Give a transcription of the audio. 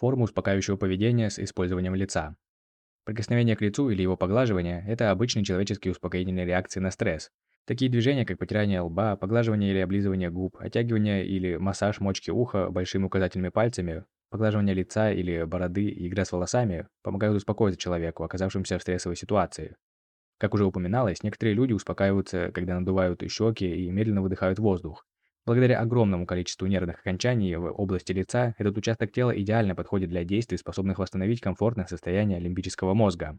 Формы успокаивающего поведения с использованием лица. Прикосновение к лицу или его поглаживание – это обычные человеческие успокоительные реакции на стресс. Такие движения, как потирание лба, поглаживание или облизывание губ, оттягивание или массаж мочки уха большими указательными пальцами, поглаживание лица или бороды и игра с волосами помогают успокоиться человеку, оказавшемуся в стрессовой ситуации. Как уже упоминалось, некоторые люди успокаиваются, когда надувают щеки и медленно выдыхают воздух. Благодаря огромному количеству нервных окончаний в области лица, этот участок тела идеально подходит для действий, способных восстановить комфортное состояние лимбического мозга.